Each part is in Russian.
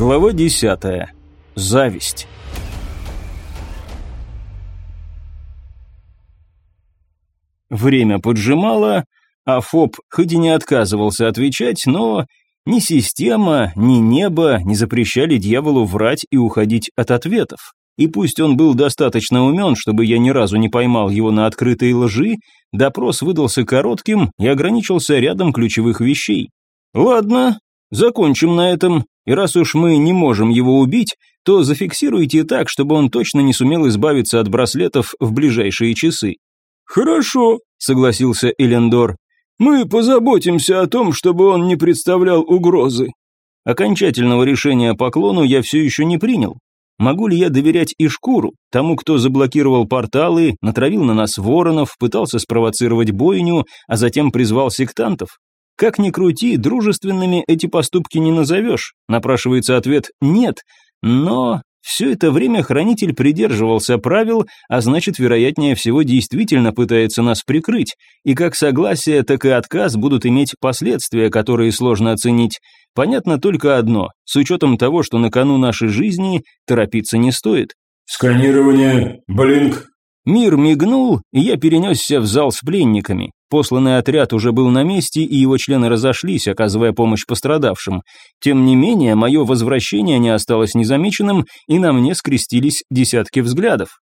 Глава 10. Зависть. Время поджимало, а ФОП хоть и не отказывался отвечать, но ни система, ни небо не запрещали дьяволу врать и уходить от ответов. И пусть он был достаточно умен, чтобы я ни разу не поймал его на открытой лжи, допрос выдался коротким и ограничился рядом ключевых вещей. Ладно, закончим на этом, и раз уж мы не можем его убить, то зафиксируйте так, чтобы он точно не сумел избавиться от браслетов в ближайшие часы. «Хорошо», — согласился Элендор. «Мы позаботимся о том, чтобы он не представлял угрозы». Окончательного решения по клону я все еще не принял. Могу ли я доверять и шкуру, тому, кто заблокировал порталы, натравил на нас воронов, пытался спровоцировать бойню, а затем призвал сектантов? Как ни крути, дружественными эти поступки не назовешь. Напрашивается ответ «нет», но все это время хранитель придерживался правил, а значит, вероятнее всего, действительно пытается нас прикрыть, и как согласие, так и отказ будут иметь последствия, которые сложно оценить. Понятно только одно, с учетом того, что на кону нашей жизни торопиться не стоит. «Сканирование, блинк». Мир мигнул, и я перенесся в зал с пленниками. Посланный отряд уже был на месте, и его члены разошлись, оказывая помощь пострадавшим. Тем не менее, мое возвращение не осталось незамеченным, и на мне скрестились десятки взглядов.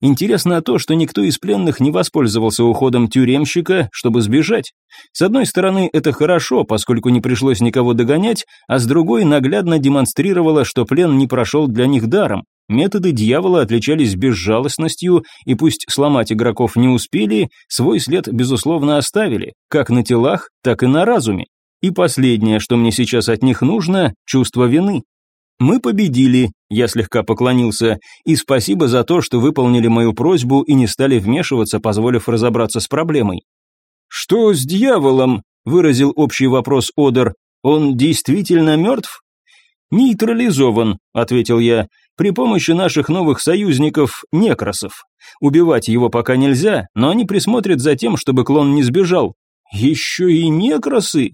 Интересно то, что никто из пленных не воспользовался уходом тюремщика, чтобы сбежать. С одной стороны, это хорошо, поскольку не пришлось никого догонять, а с другой наглядно демонстрировало, что плен не прошел для них даром. Методы дьявола отличались безжалостностью, и пусть сломать игроков не успели, свой след, безусловно, оставили, как на телах, так и на разуме. И последнее, что мне сейчас от них нужно – чувство вины. Мы победили, я слегка поклонился, и спасибо за то, что выполнили мою просьбу и не стали вмешиваться, позволив разобраться с проблемой. «Что с дьяволом?» – выразил общий вопрос Одер. «Он действительно мертв?» «Нейтрализован», – ответил я, – «при помощи наших новых союзников, некросов. Убивать его пока нельзя, но они присмотрят за тем, чтобы клон не сбежал». «Еще и некросы?»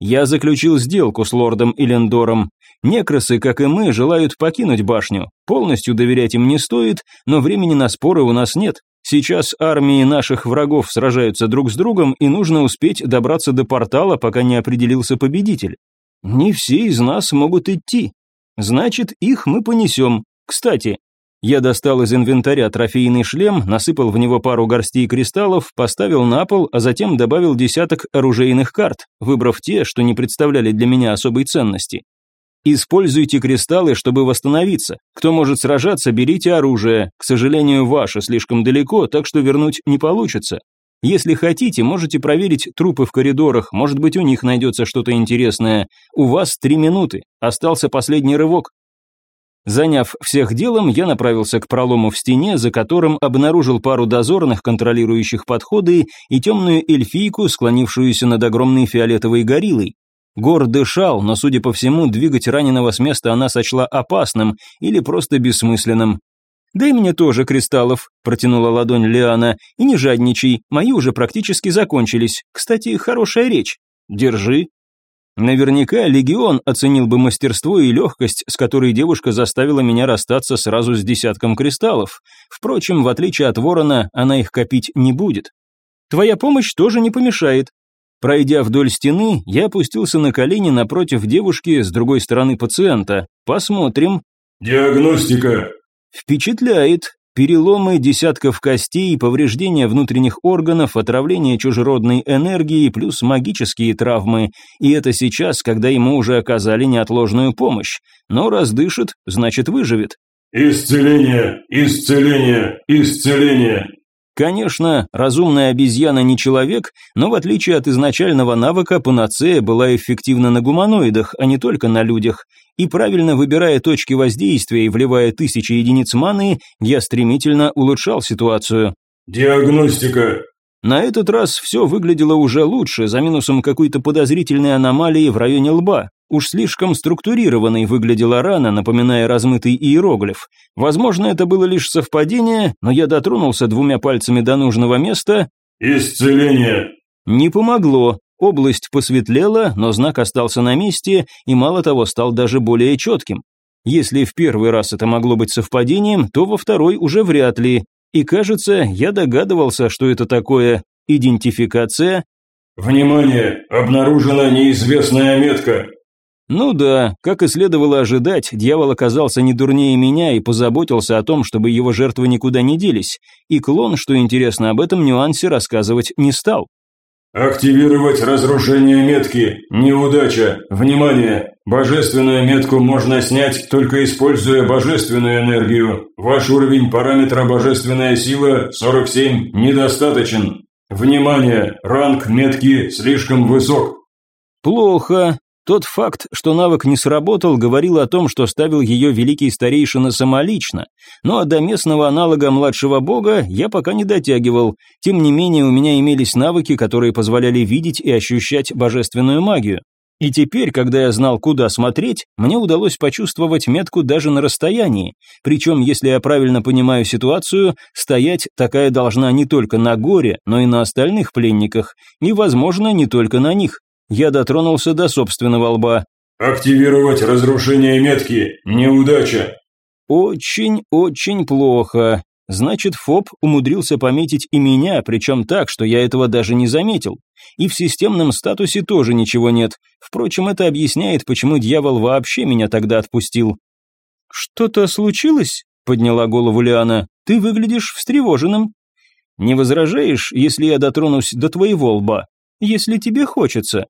Я заключил сделку с лордом Элендором. Некросы, как и мы, желают покинуть башню. Полностью доверять им не стоит, но времени на споры у нас нет. Сейчас армии наших врагов сражаются друг с другом, и нужно успеть добраться до портала, пока не определился победитель. Не все из нас могут идти. Значит, их мы понесем. Кстати, я достал из инвентаря трофейный шлем, насыпал в него пару горстей кристаллов, поставил на пол, а затем добавил десяток оружейных карт, выбрав те, что не представляли для меня особой ценности. Используйте кристаллы, чтобы восстановиться. Кто может сражаться, берите оружие. К сожалению, ваше слишком далеко, так что вернуть не получится. Если хотите, можете проверить трупы в коридорах, может быть, у них найдется что-то интересное. У вас три минуты, остался последний рывок. Заняв всех делом, я направился к пролому в стене, за которым обнаружил пару дозорных, контролирующих подходы, и темную эльфийку, склонившуюся над огромной фиолетовой гориллой. Гор дышал, но, судя по всему, двигать раненого с места она сочла опасным или просто бессмысленным. «Дай мне тоже кристаллов», – протянула ладонь Лиана, – «и не жадничай, мои уже практически закончились. Кстати, хорошая речь. Держи». Наверняка Легион оценил бы мастерство и легкость, с которой девушка заставила меня расстаться сразу с десятком кристаллов. Впрочем, в отличие от Ворона, она их копить не будет. «Твоя помощь тоже не помешает», Пройдя вдоль стены, я опустился на колени напротив девушки с другой стороны пациента. Посмотрим. «Диагностика». «Впечатляет. Переломы десятков костей, повреждения внутренних органов, отравление чужеродной энергии плюс магические травмы. И это сейчас, когда ему уже оказали неотложную помощь. Но раз дышит, значит выживет. «Исцеление! Исцеление! Исцеление!» Конечно, разумная обезьяна не человек, но в отличие от изначального навыка, панацея была эффективна на гуманоидах, а не только на людях. И правильно выбирая точки воздействия и вливая тысячи единиц маны, я стремительно улучшал ситуацию. «Диагностика», на этот раз все выглядело уже лучше, за минусом какой-то подозрительной аномалии в районе лба. Уж слишком структурированной выглядела рана, напоминая размытый иероглиф. Возможно, это было лишь совпадение, но я дотронулся двумя пальцами до нужного места. «Исцеление!» Не помогло. область посветлела, но знак остался на месте и, мало того, стал даже более четким. Если в первый раз это могло быть совпадением, то во второй уже вряд ли. И кажется, я догадывался, что это такое. Идентификация. «Внимание! Обнаружена неизвестная метка!» Ну да, как и следовало ожидать, дьявол оказался не дурнее меня и позаботился о том, чтобы его жертвы никуда не делись. И клон, что интересно, об этом нюансе рассказывать не стал. «Активировать разрушение метки. Неудача. Внимание! Божественную метку можно снять, только используя божественную энергию. Ваш уровень параметра божественная сила 47 недостаточен. Внимание! Ранг метки слишком высок». «Плохо. Тот факт, что навык не сработал, говорил о том, что ставил ее великий старейшина самолично, ну а до местного аналога младшего бога я пока не дотягивал, тем не менее у меня имелись навыки, которые позволяли видеть и ощущать божественную магию. И теперь, когда я знал, куда смотреть, мне удалось почувствовать метку даже на расстоянии. Причем, если я правильно понимаю ситуацию, стоять такая должна не только на горе, но и на остальных пленниках, и, возможно, не только на них. Я дотронулся до собственного лба. «Активировать разрушение метки. Неудача». «Очень-очень плохо. Значит, ФОП умудрился пометить и меня, причем так, что я этого даже не заметил. И в системном статусе тоже ничего нет. Впрочем, это объясняет, почему дьявол вообще меня тогда отпустил». «Что-то случилось?» – подняла голову Лиана. «Ты выглядишь встревоженным». «Не возражаешь, если я дотронусь до твоего лба?» «Если тебе хочется»,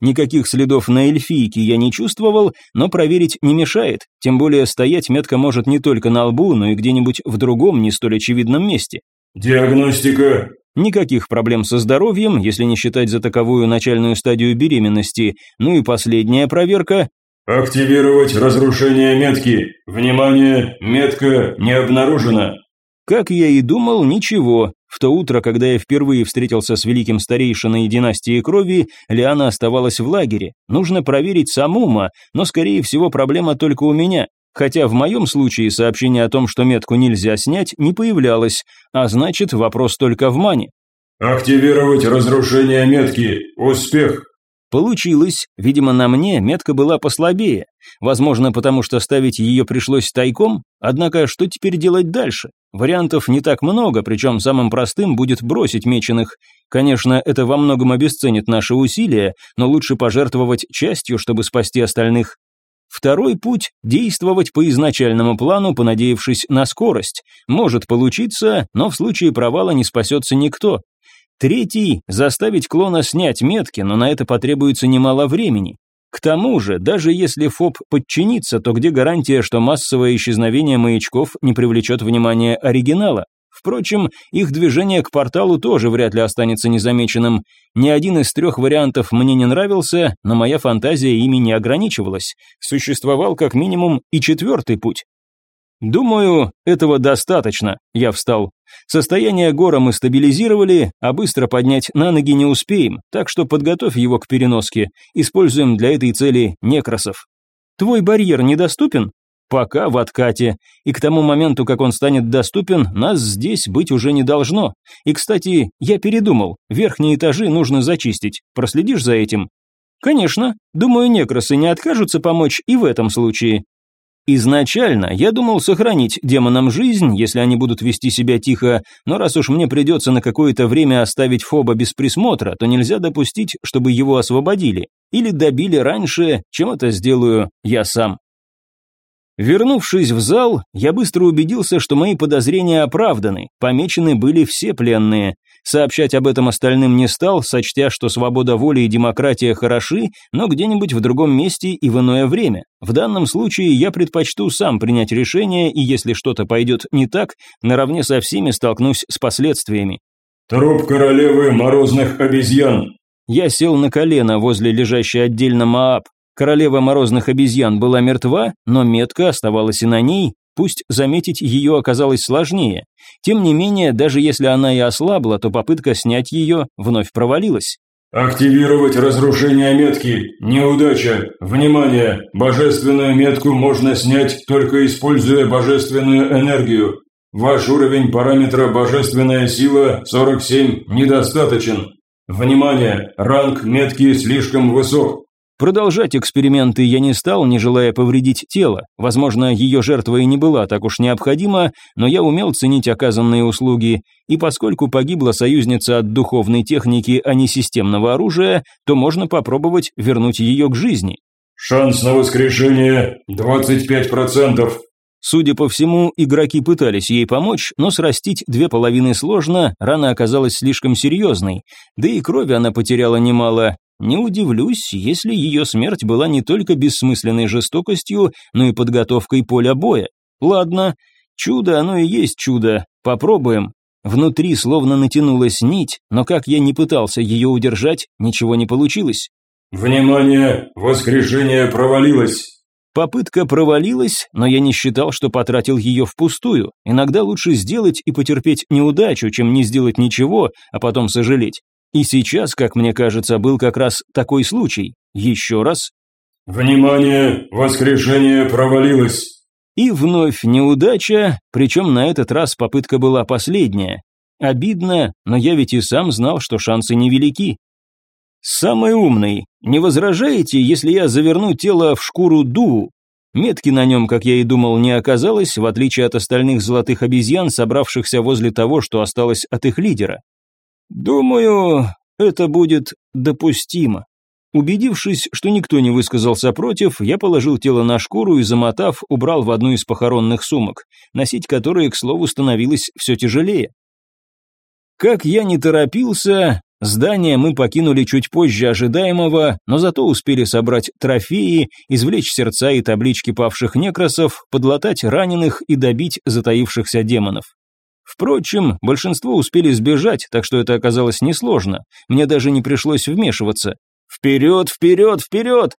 Никаких следов на эльфийке я не чувствовал, но проверить не мешает, тем более стоять метка может не только на лбу, но и где-нибудь в другом не столь очевидном месте. «Диагностика». Никаких проблем со здоровьем, если не считать за таковую начальную стадию беременности. Ну и последняя проверка. «Активировать разрушение метки. Внимание, метка не обнаружена». Как я и думал, ничего. В то утро, когда я впервые встретился с великим старейшиной династии крови, Лиана оставалась в лагере. Нужно проверить самума, но, скорее всего, проблема только у меня. Хотя в моем случае сообщение о том, что метку нельзя снять, не появлялось, а значит, вопрос только в мане. «Активировать разрушение метки. Успех!» Получилось, видимо, на мне метка была послабее. Возможно, потому что ставить ее пришлось тайком, однако что теперь делать дальше? Вариантов не так много, причем самым простым будет бросить меченых. Конечно, это во многом обесценит наши усилия, но лучше пожертвовать частью, чтобы спасти остальных. Второй путь – действовать по изначальному плану, понадеявшись на скорость. Может получиться, но в случае провала не спасется никто. Третий – заставить клона снять метки, но на это потребуется немало времени. К тому же, даже если ФОП подчинится, то где гарантия, что массовое исчезновение маячков не привлечет внимание оригинала? Впрочем, их движение к порталу тоже вряд ли останется незамеченным. Ни один из трех вариантов мне не нравился, но моя фантазия ими не ограничивалась. Существовал как минимум и четвертый путь. «Думаю, этого достаточно», – я встал. «Состояние гора мы стабилизировали, а быстро поднять на ноги не успеем, так что подготовь его к переноске. Используем для этой цели некросов». «Твой барьер недоступен?» «Пока в откате. И к тому моменту, как он станет доступен, нас здесь быть уже не должно. И, кстати, я передумал, верхние этажи нужно зачистить. Проследишь за этим?» «Конечно. Думаю, некросы не откажутся помочь и в этом случае. Изначально я думал сохранить демонам жизнь, если они будут вести себя тихо, но раз уж мне придется на какое-то время оставить Фоба без присмотра, то нельзя допустить, чтобы его освободили. Или добили раньше, чем это сделаю я сам. Вернувшись в зал, я быстро убедился, что мои подозрения оправданы, помечены были все пленные. Сообщать об этом остальным не стал, сочтя, что свобода воли и демократия хороши, но где-нибудь в другом месте и в иное время. В данном случае я предпочту сам принять решение, и если что-то пойдет не так, наравне со всеми столкнусь с последствиями. «Труп королевы морозных обезьян». Я сел на колено возле лежащей отдельно Мааб. Королева морозных обезьян была мертва, но метка оставалась и на ней, Пусть заметить ее оказалось сложнее. Тем не менее, даже если она и ослабла, то попытка снять ее вновь провалилась. «Активировать разрушение метки. Неудача. Внимание! Божественную метку можно снять, только используя божественную энергию. Ваш уровень параметра божественная сила 47 недостаточен». Внимание! Ранг метки слишком высок. Продолжать эксперименты я не стал, не желая повредить тело. Возможно, ее жертва и не была так уж необходима, но я умел ценить оказанные услуги, и поскольку погибла союзница от духовной техники, а не системного оружия, то можно попробовать вернуть ее к жизни. Шанс на воскрешение 25%. Судя по всему, игроки пытались ей помочь, но срастить две половины сложно, рана оказалась слишком серьезной, да и крови она потеряла немало, не удивлюсь, если ее смерть была не только бессмысленной жестокостью, но и подготовкой поля боя. Ладно, чудо оно и есть чудо, попробуем. Внутри словно натянулась нить, но как я не пытался ее удержать, ничего не получилось. «Внимание! Воскрешение провалилось!» Попытка провалилась, но я не считал, что потратил ее впустую. Иногда лучше сделать и потерпеть неудачу, чем не сделать ничего, а потом сожалеть. И сейчас, как мне кажется, был как раз такой случай. Еще раз. «Внимание! Воскрешение провалилось!» И вновь неудача, причем на этот раз попытка была последняя. Обидно, но я ведь и сам знал, что шансы невелики. «Самый умный, не возражаете, если я заверну тело в шкуру Ду?» Метки на нем, как я и думал, не оказалось, в отличие от остальных золотых обезьян, собравшихся возле того, что осталось от их лидера. Думаю, это будет допустимо. Убедившись, что никто не высказался против, я положил тело на шкуру и, замотав, убрал в одну из похоронных сумок, носить которые, к слову, становилось все тяжелее. Как я не торопился, здание мы покинули чуть позже ожидаемого, но зато успели собрать трофеи, извлечь сердца и таблички павших некросов, подлатать раненых и добить затаившихся демонов. Впрочем, большинство успели сбежать, так что это оказалось несложно. Мне даже не пришлось вмешиваться. Вперед, вперед, вперед!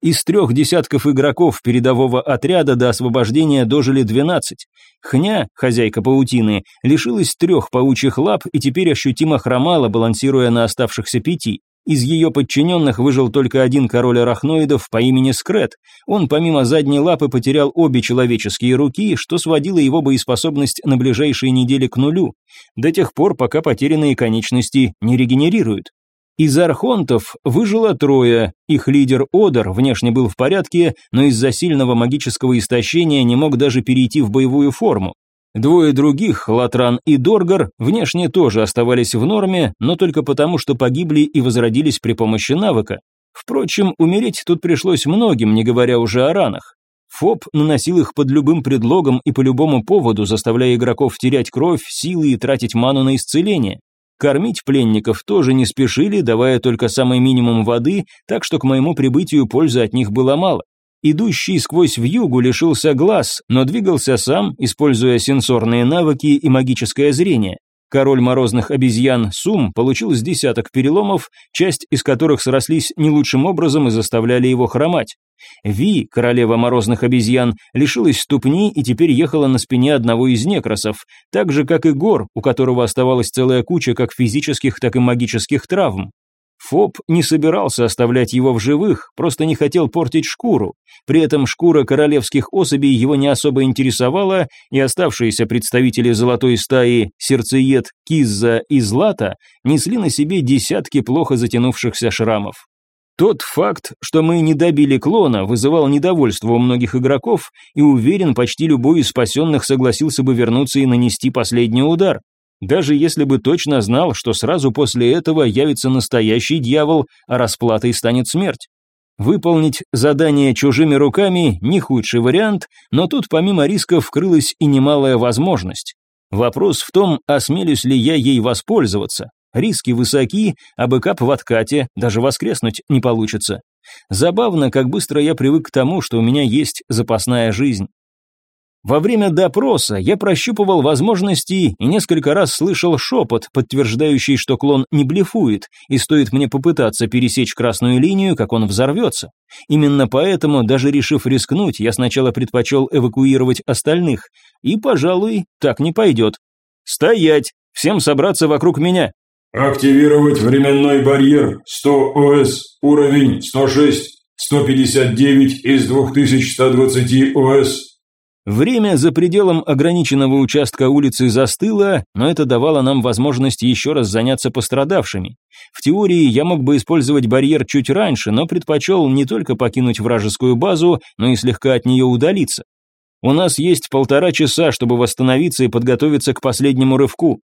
Из трех десятков игроков передового отряда до освобождения дожили 12. Хня, хозяйка паутины, лишилась трех паучьих лап и теперь ощутимо хромала, балансируя на оставшихся пяти. Из ее подчиненных выжил только один король арахноидов по имени Скрет. Он помимо задней лапы потерял обе человеческие руки, что сводило его боеспособность на ближайшие недели к нулю, до тех пор, пока потерянные конечности не регенерируют. Из архонтов выжило трое, их лидер Одер внешне был в порядке, но из-за сильного магического истощения не мог даже перейти в боевую форму. Двое других, Латран и Доргар, внешне тоже оставались в норме, но только потому, что погибли и возродились при помощи навыка. Впрочем, умереть тут пришлось многим, не говоря уже о ранах. Фоб наносил их под любым предлогом и по любому поводу, заставляя игроков терять кровь, силы и тратить ману на исцеление. Кормить пленников тоже не спешили, давая только самый минимум воды, так что к моему прибытию пользы от них было мало. Идущий сквозь вьюгу лишился глаз, но двигался сам, используя сенсорные навыки и магическое зрение. Король морозных обезьян Сум получил с десяток переломов, часть из которых срослись не лучшим образом и заставляли его хромать. Ви, королева морозных обезьян, лишилась ступни и теперь ехала на спине одного из некросов, так же, как и Гор, у которого оставалась целая куча как физических, так и магических травм. Фоб не собирался оставлять его в живых, просто не хотел портить шкуру. При этом шкура королевских особей его не особо интересовала, и оставшиеся представители золотой стаи Сердцеед, Кизза и Злата несли на себе десятки плохо затянувшихся шрамов. Тот факт, что мы не добили клона, вызывал недовольство у многих игроков, и уверен, почти любой из спасенных согласился бы вернуться и нанести последний удар даже если бы точно знал, что сразу после этого явится настоящий дьявол, а расплатой станет смерть. Выполнить задание чужими руками – не худший вариант, но тут помимо рисков крылась и немалая возможность. Вопрос в том, осмелюсь ли я ей воспользоваться. Риски высоки, а бэкап в откате, даже воскреснуть не получится. Забавно, как быстро я привык к тому, что у меня есть запасная жизнь. Во время допроса я прощупывал возможности и несколько раз слышал шепот, подтверждающий, что клон не блефует, и стоит мне попытаться пересечь красную линию, как он взорвется. Именно поэтому, даже решив рискнуть, я сначала предпочел эвакуировать остальных, и, пожалуй, так не пойдет. «Стоять! Всем собраться вокруг меня!» «Активировать временной барьер 100 ОС, уровень 106, 159 из 2120 ОС». Время за пределом ограниченного участка улицы застыло, но это давало нам возможность еще раз заняться пострадавшими. В теории я мог бы использовать барьер чуть раньше, но предпочел не только покинуть вражескую базу, но и слегка от нее удалиться. У нас есть полтора часа, чтобы восстановиться и подготовиться к последнему рывку.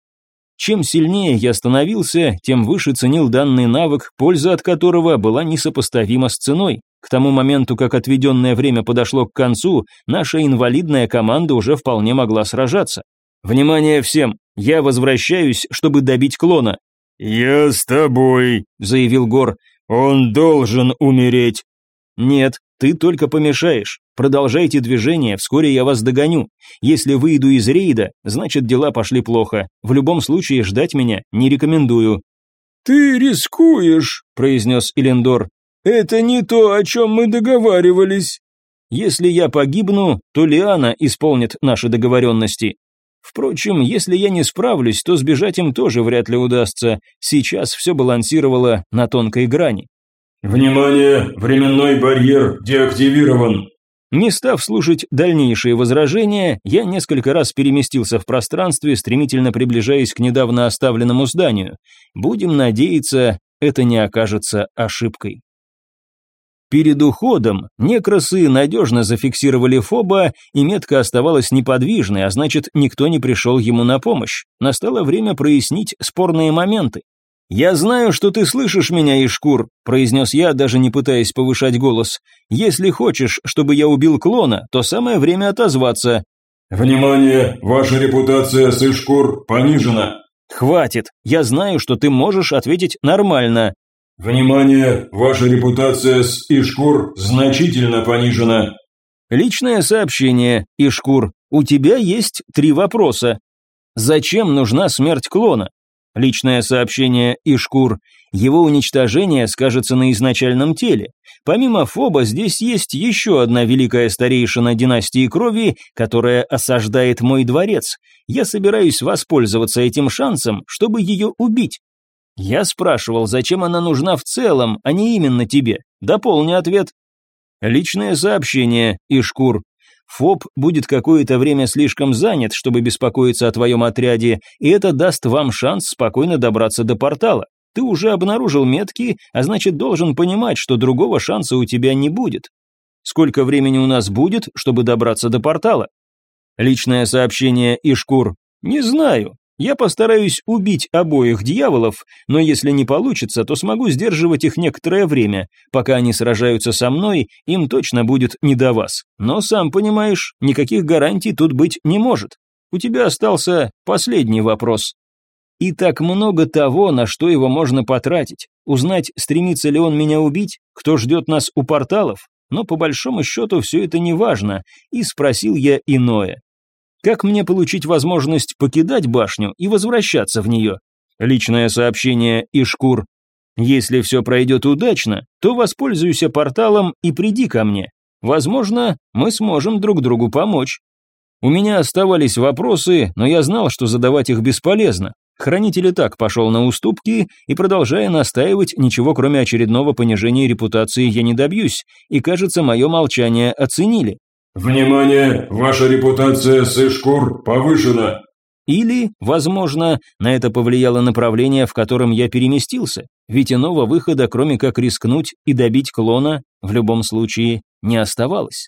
Чем сильнее я становился, тем выше ценил данный навык, польза от которого была несопоставима с ценой. К тому моменту, как отведенное время подошло к концу, наша инвалидная команда уже вполне могла сражаться. «Внимание всем! Я возвращаюсь, чтобы добить клона!» «Я с тобой», — заявил Гор. «Он должен умереть». «Нет, ты только помешаешь. Продолжайте движение, вскоре я вас догоню. Если выйду из рейда, значит дела пошли плохо. В любом случае ждать меня не рекомендую». «Ты рискуешь», — произнес Элендор. «Это не то, о чем мы договаривались». «Если я погибну, то Лиана исполнит наши договоренности. Впрочем, если я не справлюсь, то сбежать им тоже вряд ли удастся. Сейчас все балансировало на тонкой грани. «Внимание! Временной барьер деактивирован!» Не став слушать дальнейшие возражения, я несколько раз переместился в пространстве, стремительно приближаясь к недавно оставленному зданию. Будем надеяться, это не окажется ошибкой. Перед уходом некросы надежно зафиксировали Фоба, и метка оставалась неподвижной, а значит, никто не пришел ему на помощь. Настало время прояснить спорные моменты. «Я знаю, что ты слышишь меня, Ишкур», – произнес я, даже не пытаясь повышать голос. «Если хочешь, чтобы я убил клона, то самое время отозваться». «Внимание! Ваша репутация с Ишкур понижена». «Хватит! Я знаю, что ты можешь ответить нормально». «Внимание! Ваша репутация с Ишкур значительно понижена». Личное сообщение, Ишкур. У тебя есть три вопроса. Зачем нужна смерть клона? Личное сообщение Ишкур. Его уничтожение скажется на изначальном теле. Помимо Фоба, здесь есть еще одна великая старейшина династии крови, которая осаждает мой дворец. Я собираюсь воспользоваться этим шансом, чтобы ее убить. Я спрашивал, зачем она нужна в целом, а не именно тебе. Дополни ответ. Личное сообщение, Ишкур. ФОП будет какое-то время слишком занят, чтобы беспокоиться о твоем отряде, и это даст вам шанс спокойно добраться до портала. Ты уже обнаружил метки, а значит должен понимать, что другого шанса у тебя не будет. Сколько времени у нас будет, чтобы добраться до портала? Личное сообщение Ишкур. Не знаю. Я постараюсь убить обоих дьяволов, но если не получится, то смогу сдерживать их некоторое время. Пока они сражаются со мной, им точно будет не до вас. Но сам понимаешь, никаких гарантий тут быть не может. У тебя остался последний вопрос. И так много того, на что его можно потратить. Узнать, стремится ли он меня убить, кто ждет нас у порталов. Но по большому счету все это не важно, и спросил я иное. Как мне получить возможность покидать башню и возвращаться в нее? Личное сообщение Ишкур. Если все пройдет удачно, то воспользуйся порталом и приди ко мне. Возможно, мы сможем друг другу помочь. У меня оставались вопросы, но я знал, что задавать их бесполезно. Хранитель и так пошел на уступки, и, продолжая настаивать, ничего кроме очередного понижения репутации я не добьюсь, и, кажется, мое молчание оценили. «Внимание! Ваша репутация с Ишкур повышена!» Или, возможно, на это повлияло направление, в котором я переместился, ведь иного выхода, кроме как рискнуть и добить клона, в любом случае не оставалось.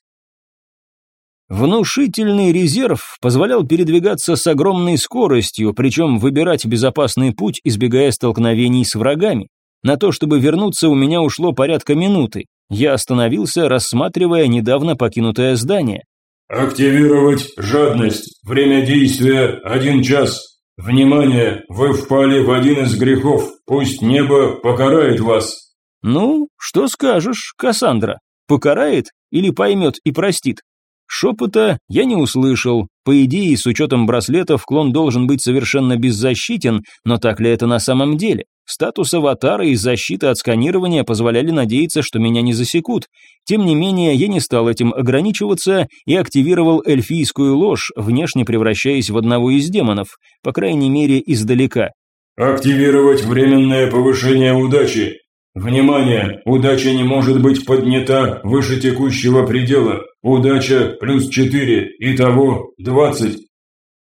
Внушительный резерв позволял передвигаться с огромной скоростью, причем выбирать безопасный путь, избегая столкновений с врагами. На то, чтобы вернуться, у меня ушло порядка минуты. Я остановился, рассматривая недавно покинутое здание. «Активировать жадность. Время действия – один час. Внимание, вы впали в один из грехов. Пусть небо покарает вас». «Ну, что скажешь, Кассандра? Покарает или поймет и простит?» Шепота я не услышал. По идее, с учетом браслетов, клон должен быть совершенно беззащитен, но так ли это на самом деле? Статус аватара и защита от сканирования позволяли надеяться, что меня не засекут. Тем не менее, я не стал этим ограничиваться и активировал эльфийскую ложь, внешне превращаясь в одного из демонов, по крайней мере, издалека. «Активировать временное повышение удачи. Внимание! Удача не может быть поднята выше текущего предела. Удача плюс 4, итого 20.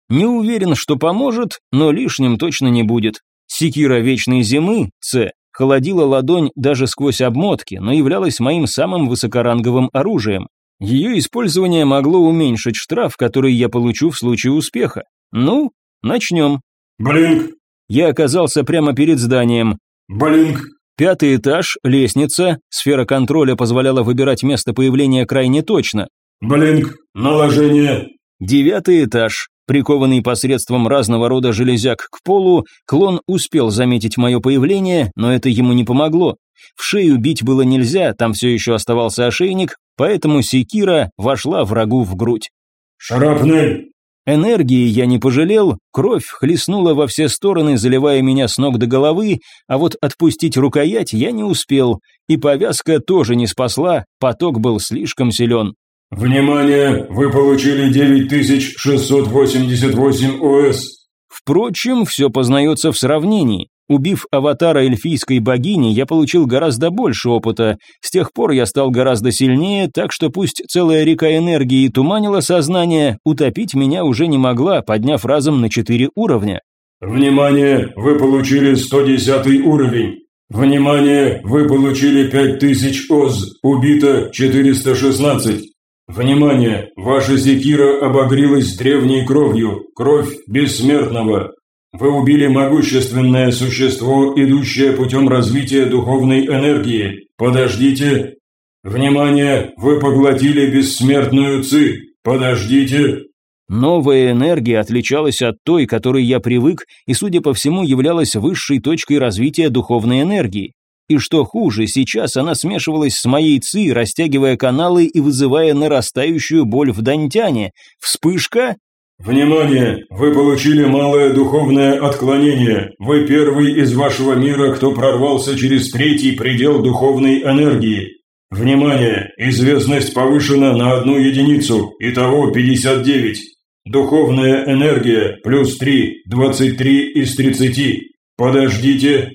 Не уверен, что поможет, но лишним точно не будет. Секира Вечной Зимы, С, холодила ладонь даже сквозь обмотки, но являлась моим самым высокоранговым оружием. Ее использование могло уменьшить штраф, который я получу в случае успеха. Ну, начнем. Блинк. Я оказался прямо перед зданием. Блинк. Пятый этаж, лестница, сфера контроля позволяла выбирать место появления крайне точно. Блинк, наложение. Девятый этаж, прикованный посредством разного рода железяк к полу, клон успел заметить мое появление, но это ему не помогло. В шею бить было нельзя, там все еще оставался ошейник, поэтому секира вошла врагу в грудь. Шарапнель. Энергии я не пожалел, кровь хлестнула во все стороны, заливая меня с ног до головы, а вот отпустить рукоять я не успел, и повязка тоже не спасла, поток был слишком силен. Внимание, вы получили 9688 ОС. Впрочем, все познается в сравнении. Убив аватара эльфийской богини, я получил гораздо больше опыта. С тех пор я стал гораздо сильнее, так что пусть целая река энергии туманила сознание, утопить меня уже не могла, подняв разом на четыре уровня. Внимание, вы получили 110 уровень. Внимание, вы получили 5000 ОЗ, убито 416. Внимание, ваша секира обогрелась древней кровью, кровь бессмертного. Вы убили могущественное существо, идущее путем развития духовной энергии. Подождите. Внимание, вы поглотили бессмертную ци. Подождите. Новая энергия отличалась от той, которой я привык, и, судя по всему, являлась высшей точкой развития духовной энергии. И что хуже, сейчас она смешивалась с моей ци, растягивая каналы и вызывая нарастающую боль в дантяне. Вспышка, Внимание! Вы получили малое духовное отклонение. Вы первый из вашего мира, кто прорвался через третий предел духовной энергии. Внимание! Известность повышена на одну единицу, итого 59. Духовная энергия плюс 3, 23 из 30. Подождите.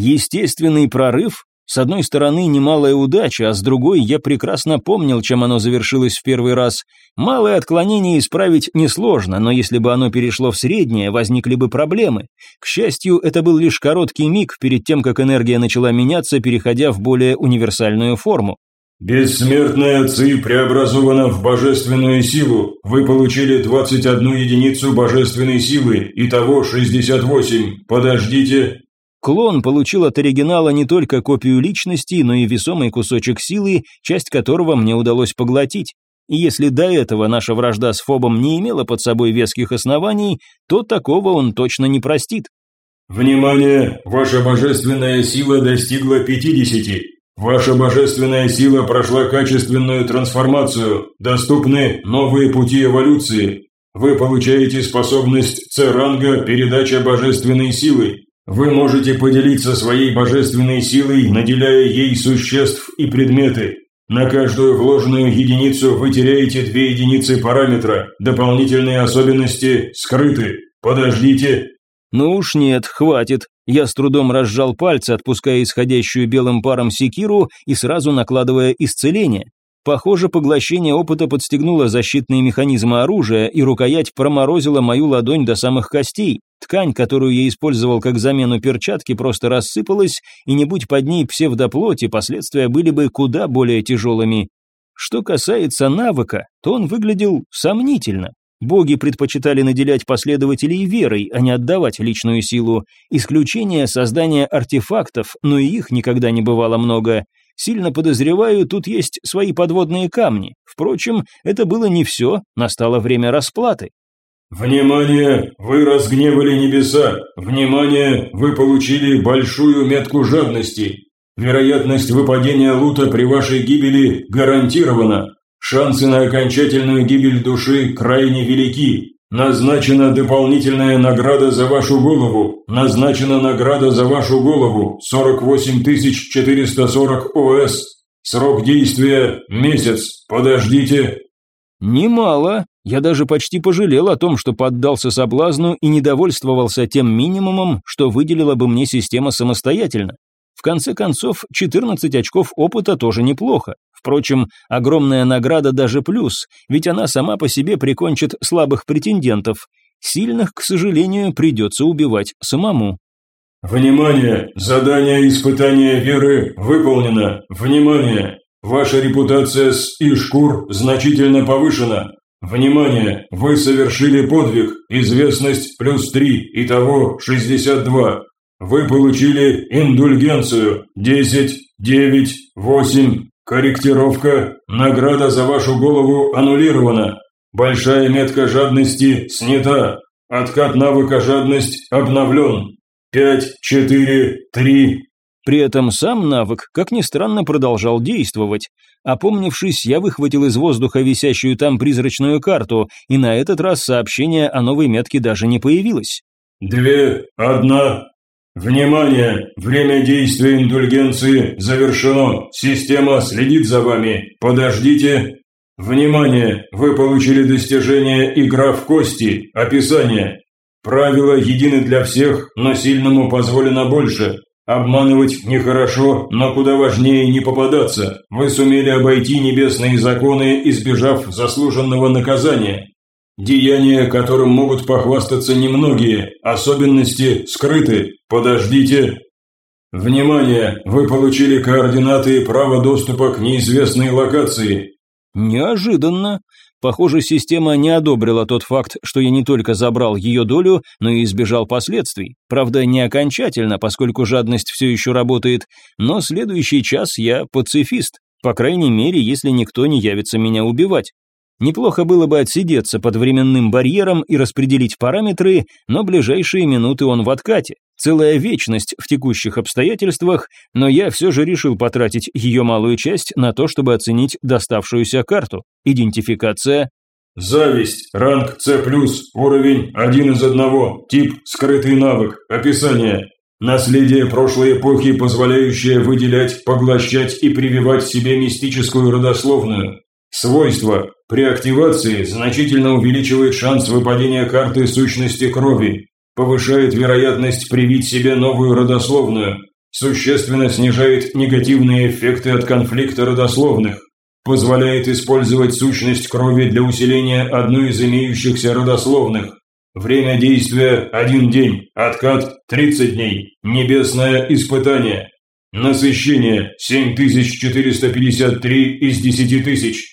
Естественный прорыв с одной стороны, немалая удача, а с другой, я прекрасно помнил, чем оно завершилось в первый раз. Малое отклонение исправить несложно, но если бы оно перешло в среднее, возникли бы проблемы. К счастью, это был лишь короткий миг перед тем, как энергия начала меняться, переходя в более универсальную форму. Бессмертная ЦИ преобразована в божественную силу. Вы получили 21 единицу божественной силы, итого 68. Подождите, Клон получил от оригинала не только копию личности, но и весомый кусочек силы, часть которого мне удалось поглотить. И если до этого наша вражда с Фобом не имела под собой веских оснований, то такого он точно не простит. Внимание! Ваша божественная сила достигла 50. Ваша божественная сила прошла качественную трансформацию. Доступны новые пути эволюции. Вы получаете способность С-ранга передача божественной силы. Вы можете поделиться своей божественной силой, наделяя ей существ и предметы. На каждую вложенную единицу вы теряете две единицы параметра. Дополнительные особенности скрыты. Подождите. Ну уж нет, хватит. Я с трудом разжал пальцы, отпуская исходящую белым паром секиру и сразу накладывая исцеление. Похоже, поглощение опыта подстегнуло защитные механизмы оружия, и рукоять проморозила мою ладонь до самых костей. Ткань, которую я использовал как замену перчатки, просто рассыпалась, и не будь под ней псевдоплоти, последствия были бы куда более тяжелыми. Что касается навыка, то он выглядел сомнительно. Боги предпочитали наделять последователей верой, а не отдавать личную силу. Исключение создания артефактов, но и их никогда не бывало много. Сильно подозреваю, тут есть свои подводные камни. Впрочем, это было не все, настало время расплаты. «Внимание! Вы разгневали небеса! Внимание! Вы получили большую метку жадности! Вероятность выпадения лута при вашей гибели гарантирована! Шансы на окончательную гибель души крайне велики! Назначена дополнительная награда за вашу голову! Назначена награда за вашу голову! 48440 ОС! Срок действия – месяц! Подождите!» «Немало!» Я даже почти пожалел о том, что поддался соблазну и недовольствовался тем минимумом, что выделила бы мне система самостоятельно. В конце концов, 14 очков опыта тоже неплохо. Впрочем, огромная награда даже плюс, ведь она сама по себе прикончит слабых претендентов. Сильных, к сожалению, придется убивать самому. Внимание! Задание испытания веры выполнено. Внимание! Ваша репутация с Ишкур значительно повышена. Внимание! Вы совершили подвиг. Известность плюс 3, итого 62. Вы получили индульгенцию 10, 9, 8. Корректировка. Награда за вашу голову аннулирована. Большая метка жадности снята. Откат навыка жадность обновлен. Пять, четыре, три. При этом сам навык, как ни странно, продолжал действовать. Опомнившись, я выхватил из воздуха висящую там призрачную карту, и на этот раз сообщение о новой метке даже не появилось. «Две, одна. Внимание! Время действия индульгенции завершено. Система следит за вами. Подождите. Внимание! Вы получили достижение «Игра в кости». Описание. Правила едины для всех, но сильному позволено больше. Обманывать нехорошо, но куда важнее не попадаться. Вы сумели обойти небесные законы, избежав заслуженного наказания. Деяния, которым могут похвастаться немногие, особенности скрыты. Подождите. Внимание! Вы получили координаты и право доступа к неизвестной локации. Неожиданно. Похоже, система не одобрила тот факт, что я не только забрал ее долю, но и избежал последствий. Правда, не окончательно, поскольку жадность все еще работает, но следующий час я пацифист, по крайней мере, если никто не явится меня убивать. Неплохо было бы отсидеться под временным барьером и распределить параметры, но ближайшие минуты он в откате. Целая вечность в текущих обстоятельствах, но я все же решил потратить ее малую часть на то, чтобы оценить доставшуюся карту. Идентификация. Зависть. Ранг С+, уровень 1 из 1, тип скрытый навык, описание. Наследие прошлой эпохи, позволяющее выделять, поглощать и прививать себе мистическую родословную. Свойство. При активации значительно увеличивает шанс выпадения карты сущности крови. Повышает вероятность привить себе новую родословную. Существенно снижает негативные эффекты от конфликта родословных. Позволяет использовать сущность крови для усиления одной из имеющихся родословных. Время действия – один день, откат – 30 дней, небесное испытание. Насыщение – 7453 из 10 тысяч.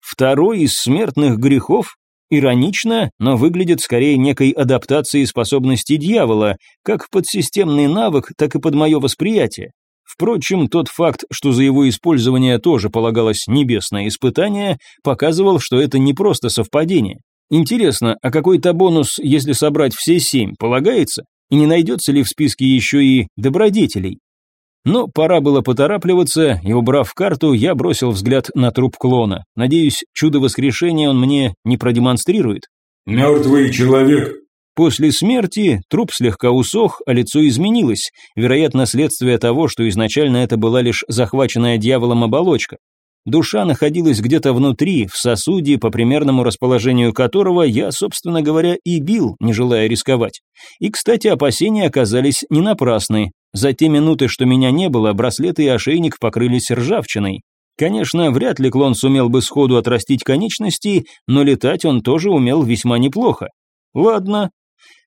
Второй из смертных грехов иронично, но выглядит скорее некой адаптацией способностей дьявола, как под системный навык, так и под мое восприятие. Впрочем, тот факт, что за его использование тоже полагалось небесное испытание, показывал, что это не просто совпадение. Интересно, а какой-то бонус, если собрать все семь, полагается? И не найдется ли в списке еще и добродетелей? Но пора было поторапливаться, и, убрав карту, я бросил взгляд на труп клона. Надеюсь, чудо воскрешения он мне не продемонстрирует. «Мертвый человек». После смерти труп слегка усох, а лицо изменилось, вероятно, следствие того, что изначально это была лишь захваченная дьяволом оболочка. Душа находилась где-то внутри, в сосуде, по примерному расположению которого я, собственно говоря, и бил, не желая рисковать. И, кстати, опасения оказались не напрасны. За те минуты, что меня не было, браслеты и ошейник покрылись ржавчиной. Конечно, вряд ли клон сумел бы сходу отрастить конечности, но летать он тоже умел весьма неплохо. Ладно.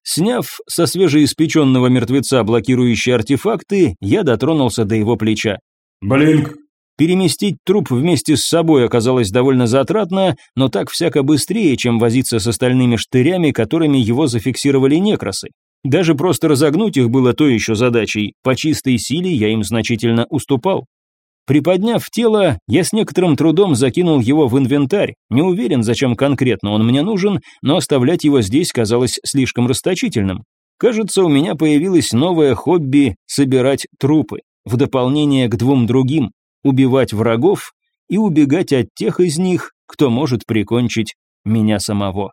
Сняв со свежеиспеченного мертвеца блокирующие артефакты, я дотронулся до его плеча. «Блинк!» Переместить труп вместе с собой оказалось довольно затратно, но так всяко быстрее, чем возиться с остальными штырями, которыми его зафиксировали некросы. Даже просто разогнуть их было то еще задачей, по чистой силе я им значительно уступал. Приподняв тело, я с некоторым трудом закинул его в инвентарь. Не уверен, зачем конкретно он мне нужен, но оставлять его здесь казалось слишком расточительным. Кажется, у меня появилось новое хобби – собирать трупы, в дополнение к двум другим – убивать врагов и убегать от тех из них, кто может прикончить меня самого.